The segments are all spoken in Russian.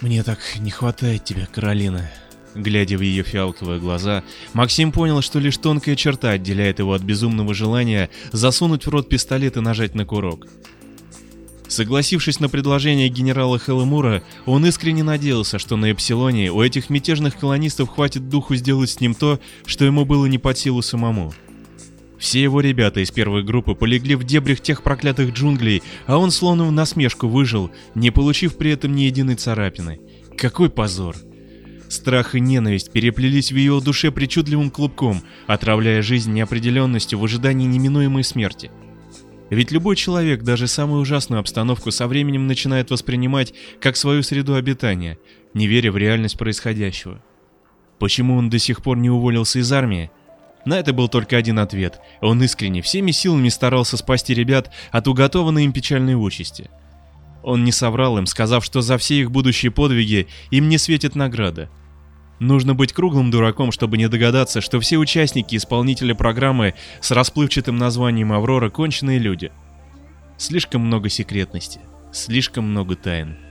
«Мне так не хватает тебя, Каролина». Глядя в ее фиалковые глаза, Максим понял, что лишь тонкая черта отделяет его от безумного желания засунуть в рот пистолет и нажать на курок. Согласившись на предложение генерала Хелемура, он искренне надеялся, что на Эпсилоне у этих мятежных колонистов хватит духу сделать с ним то, что ему было не под силу самому. Все его ребята из первой группы полегли в дебрях тех проклятых джунглей, а он словно в насмешку выжил, не получив при этом ни единой царапины. Какой позор! Страх и ненависть переплелись в ее душе причудливым клубком, отравляя жизнь неопределенностью в ожидании неминуемой смерти. Ведь любой человек даже самую ужасную обстановку со временем начинает воспринимать как свою среду обитания, не веря в реальность происходящего. Почему он до сих пор не уволился из армии? На это был только один ответ. Он искренне, всеми силами старался спасти ребят от уготованной им печальной участи. Он не соврал им, сказав, что за все их будущие подвиги им не светит награда. Нужно быть круглым дураком, чтобы не догадаться, что все участники исполнителя программы с расплывчатым названием «Аврора» — конченые люди. Слишком много секретности, слишком много тайн.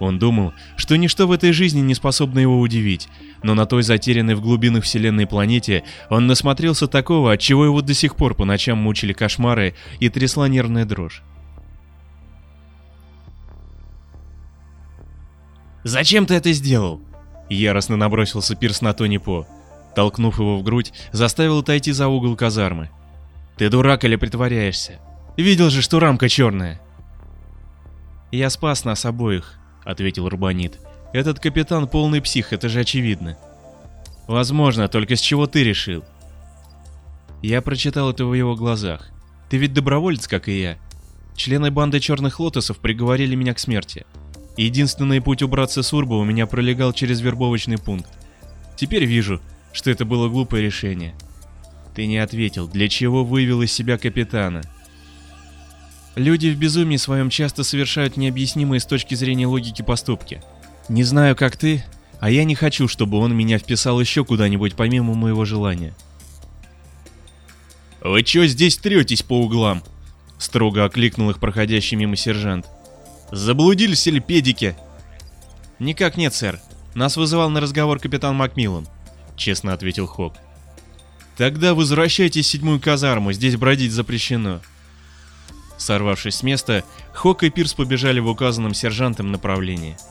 Он думал, что ничто в этой жизни не способно его удивить, но на той затерянной в глубинах вселенной планете он насмотрелся такого, от чего его до сих пор по ночам мучили кошмары и трясла нервная дрожь. «Зачем ты это сделал?» Яростно набросился Пирс на Тони По. Толкнув его в грудь, заставил отойти за угол казармы. «Ты дурак или притворяешься? Видел же, что рамка черная!» «Я спас нас обоих», — ответил Урбанит. «Этот капитан полный псих, это же очевидно». «Возможно, только с чего ты решил?» Я прочитал это в его глазах. «Ты ведь доброволец, как и я. Члены банды Черных Лотосов приговорили меня к смерти. Единственный путь убраться с Урба у меня пролегал через вербовочный пункт. Теперь вижу, что это было глупое решение. Ты не ответил, для чего вывел из себя капитана. Люди в безумии своем часто совершают необъяснимые с точки зрения логики поступки. Не знаю, как ты, а я не хочу, чтобы он меня вписал еще куда-нибудь помимо моего желания. «Вы чё здесь третесь по углам?» — строго окликнул их проходящий мимо сержант. Заблудились ли педики? Никак нет, сэр. Нас вызывал на разговор капитан Макмиллан, честно ответил Хок. Тогда возвращайтесь в седьмую казарму, здесь бродить запрещено. Сорвавшись с места, Хок и Пирс побежали в указанном сержантом направлении –